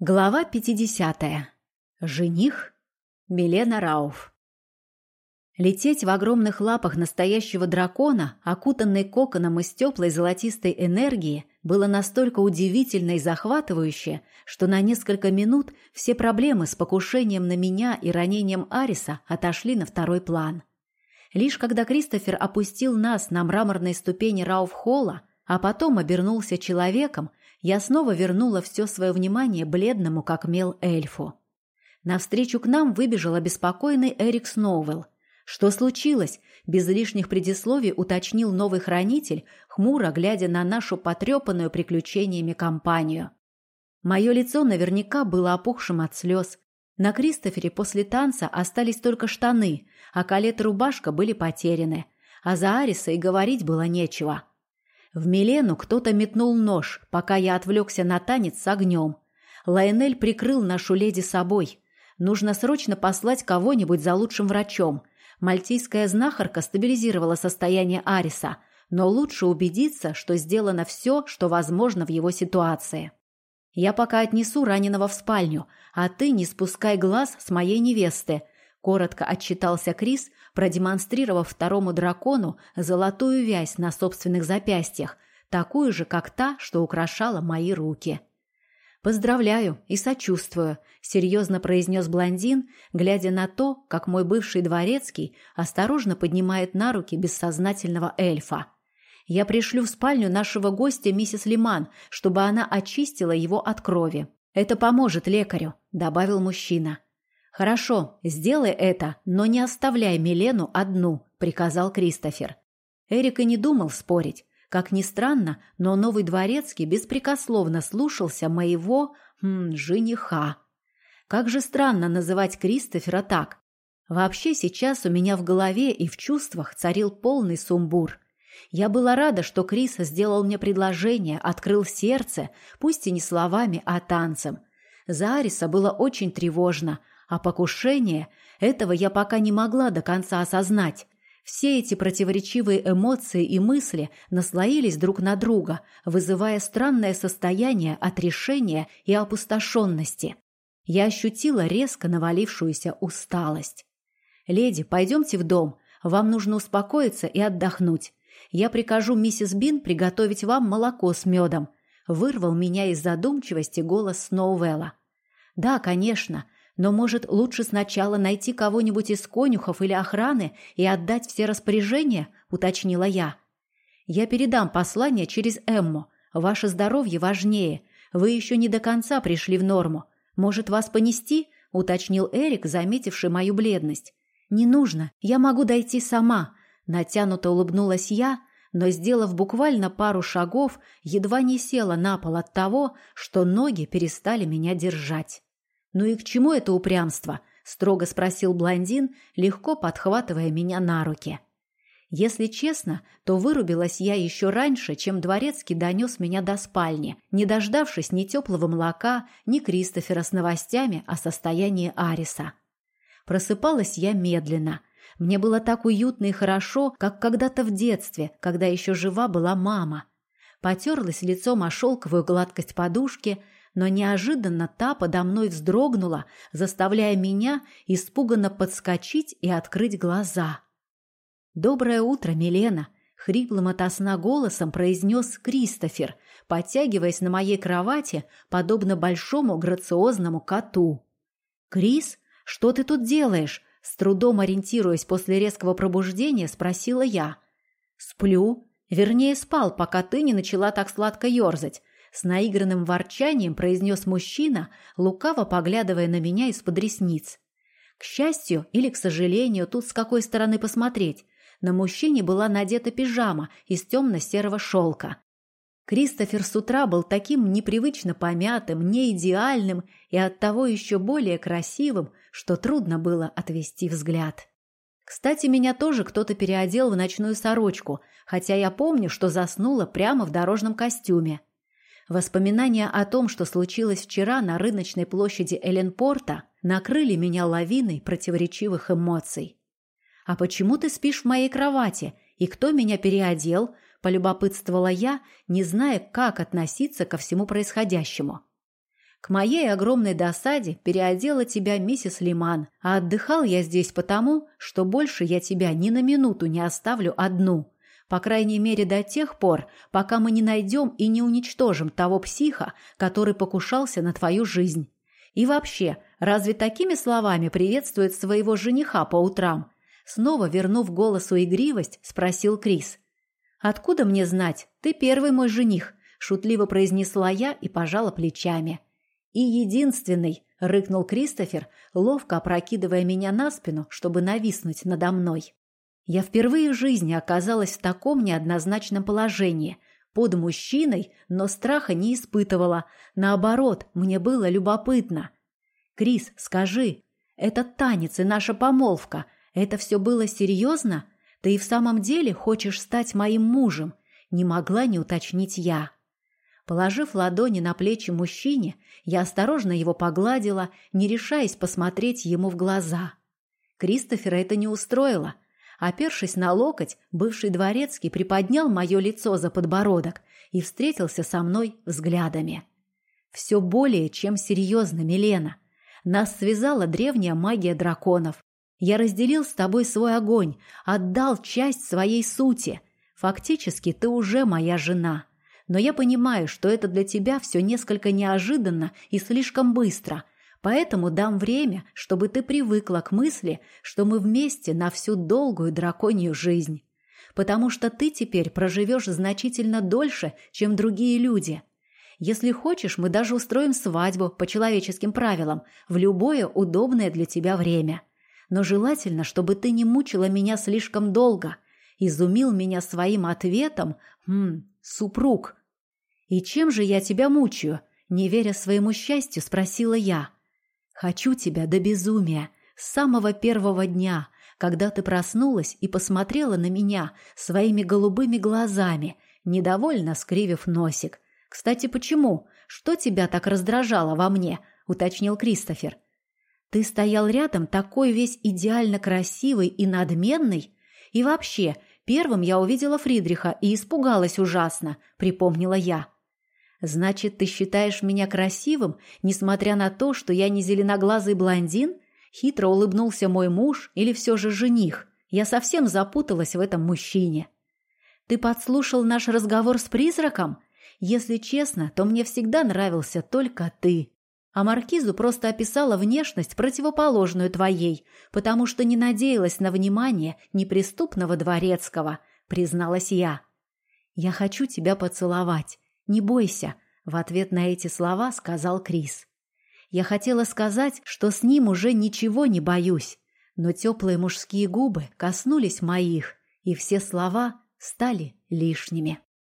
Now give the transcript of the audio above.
Глава 50. Жених Милена Рауф. Лететь в огромных лапах настоящего дракона, окутанный коконом из теплой золотистой энергии, было настолько удивительно и захватывающе, что на несколько минут все проблемы с покушением на меня и ранением Ариса отошли на второй план. Лишь когда Кристофер опустил нас на мраморной ступени Рауф-холла, а потом обернулся человеком, я снова вернула все свое внимание бледному, как мел, эльфу. Навстречу к нам выбежал обеспокоенный Эрик Сноуэлл. «Что случилось?» – без лишних предисловий уточнил новый хранитель, хмуро глядя на нашу потрепанную приключениями компанию. Мое лицо наверняка было опухшим от слез. На Кристофере после танца остались только штаны, а калет и рубашка были потеряны. А за Ариса и говорить было нечего. В Милену кто-то метнул нож, пока я отвлекся на танец с огнем. Лайнель прикрыл нашу леди собой. Нужно срочно послать кого-нибудь за лучшим врачом. Мальтийская знахарка стабилизировала состояние Ариса, но лучше убедиться, что сделано все, что возможно в его ситуации. Я пока отнесу раненого в спальню, а ты не спускай глаз с моей невесты, коротко отчитался Крис, продемонстрировав второму дракону золотую вязь на собственных запястьях, такую же, как та, что украшала мои руки. «Поздравляю и сочувствую», — серьезно произнес блондин, глядя на то, как мой бывший дворецкий осторожно поднимает на руки бессознательного эльфа. «Я пришлю в спальню нашего гостя миссис Лиман, чтобы она очистила его от крови. Это поможет лекарю», — добавил мужчина. «Хорошо, сделай это, но не оставляй Милену одну», — приказал Кристофер. Эрик и не думал спорить. Как ни странно, но новый дворецкий беспрекословно слушался моего м, жениха. Как же странно называть Кристофера так. Вообще сейчас у меня в голове и в чувствах царил полный сумбур. Я была рада, что Крис сделал мне предложение, открыл сердце, пусть и не словами, а танцем. За Ариса было очень тревожно — а покушение – этого я пока не могла до конца осознать. Все эти противоречивые эмоции и мысли наслоились друг на друга, вызывая странное состояние отрешения и опустошенности. Я ощутила резко навалившуюся усталость. «Леди, пойдемте в дом. Вам нужно успокоиться и отдохнуть. Я прикажу миссис Бин приготовить вам молоко с медом», – вырвал меня из задумчивости голос Сноувелла. «Да, конечно. Но, может, лучше сначала найти кого-нибудь из конюхов или охраны и отдать все распоряжения?» – уточнила я. «Я передам послание через Эмму. Ваше здоровье важнее. Вы еще не до конца пришли в норму. Может, вас понести?» – уточнил Эрик, заметивший мою бледность. «Не нужно. Я могу дойти сама». Натянуто улыбнулась я, но, сделав буквально пару шагов, едва не села на пол от того, что ноги перестали меня держать. «Ну и к чему это упрямство?» – строго спросил блондин, легко подхватывая меня на руки. Если честно, то вырубилась я еще раньше, чем дворецкий донес меня до спальни, не дождавшись ни теплого молока, ни Кристофера с новостями о состоянии Ариса. Просыпалась я медленно. Мне было так уютно и хорошо, как когда-то в детстве, когда еще жива была мама. Потерлась лицом о шелковую гладкость подушки – но неожиданно та подо мной вздрогнула, заставляя меня испуганно подскочить и открыть глаза. «Доброе утро, Милена!» — хриплым ото сна голосом произнес Кристофер, подтягиваясь на моей кровати, подобно большому грациозному коту. «Крис, что ты тут делаешь?» — с трудом ориентируясь после резкого пробуждения, спросила я. «Сплю. Вернее, спал, пока ты не начала так сладко ерзать. С наигранным ворчанием произнес мужчина, лукаво поглядывая на меня из-под ресниц. К счастью или к сожалению, тут с какой стороны посмотреть, на мужчине была надета пижама из темно-серого шелка. Кристофер с утра был таким непривычно помятым, неидеальным и оттого еще более красивым, что трудно было отвести взгляд. Кстати, меня тоже кто-то переодел в ночную сорочку, хотя я помню, что заснула прямо в дорожном костюме. Воспоминания о том, что случилось вчера на рыночной площади Эленпорта, накрыли меня лавиной противоречивых эмоций. «А почему ты спишь в моей кровати? И кто меня переодел?» – полюбопытствовала я, не зная, как относиться ко всему происходящему. К моей огромной досаде переодела тебя миссис Лиман, а отдыхал я здесь потому, что больше я тебя ни на минуту не оставлю одну. По крайней мере до тех пор, пока мы не найдем и не уничтожим того психа, который покушался на твою жизнь. И вообще, разве такими словами приветствует своего жениха по утрам? Снова вернув голосу игривость, спросил Крис. «Откуда мне знать? Ты первый мой жених», – шутливо произнесла я и пожала плечами. «И единственный!» — рыкнул Кристофер, ловко опрокидывая меня на спину, чтобы нависнуть надо мной. Я впервые в жизни оказалась в таком неоднозначном положении. Под мужчиной, но страха не испытывала. Наоборот, мне было любопытно. «Крис, скажи, этот танец и наша помолвка — это все было серьезно? Ты и в самом деле хочешь стать моим мужем?» Не могла не уточнить я. Положив ладони на плечи мужчине, я осторожно его погладила, не решаясь посмотреть ему в глаза. Кристофера это не устроило. Опершись на локоть, бывший дворецкий приподнял мое лицо за подбородок и встретился со мной взглядами. «Все более чем серьезно, Милена. Нас связала древняя магия драконов. Я разделил с тобой свой огонь, отдал часть своей сути. Фактически ты уже моя жена» но я понимаю, что это для тебя все несколько неожиданно и слишком быстро, поэтому дам время, чтобы ты привыкла к мысли, что мы вместе на всю долгую драконью жизнь. Потому что ты теперь проживешь значительно дольше, чем другие люди. Если хочешь, мы даже устроим свадьбу по человеческим правилам в любое удобное для тебя время. Но желательно, чтобы ты не мучила меня слишком долго. Изумил меня своим ответом, хм, супруг. «И чем же я тебя мучаю?» Не веря своему счастью, спросила я. «Хочу тебя до безумия, с самого первого дня, когда ты проснулась и посмотрела на меня своими голубыми глазами, недовольно скривив носик. Кстати, почему? Что тебя так раздражало во мне?» — уточнил Кристофер. «Ты стоял рядом такой весь идеально красивый и надменный? И вообще, Первым я увидела Фридриха и испугалась ужасно, припомнила я. Значит, ты считаешь меня красивым, несмотря на то, что я не зеленоглазый блондин? Хитро улыбнулся мой муж или все же жених. Я совсем запуталась в этом мужчине. Ты подслушал наш разговор с призраком? Если честно, то мне всегда нравился только ты. А маркизу просто описала внешность, противоположную твоей, потому что не надеялась на внимание неприступного дворецкого, призналась я. «Я хочу тебя поцеловать. Не бойся», — в ответ на эти слова сказал Крис. Я хотела сказать, что с ним уже ничего не боюсь, но теплые мужские губы коснулись моих, и все слова стали лишними.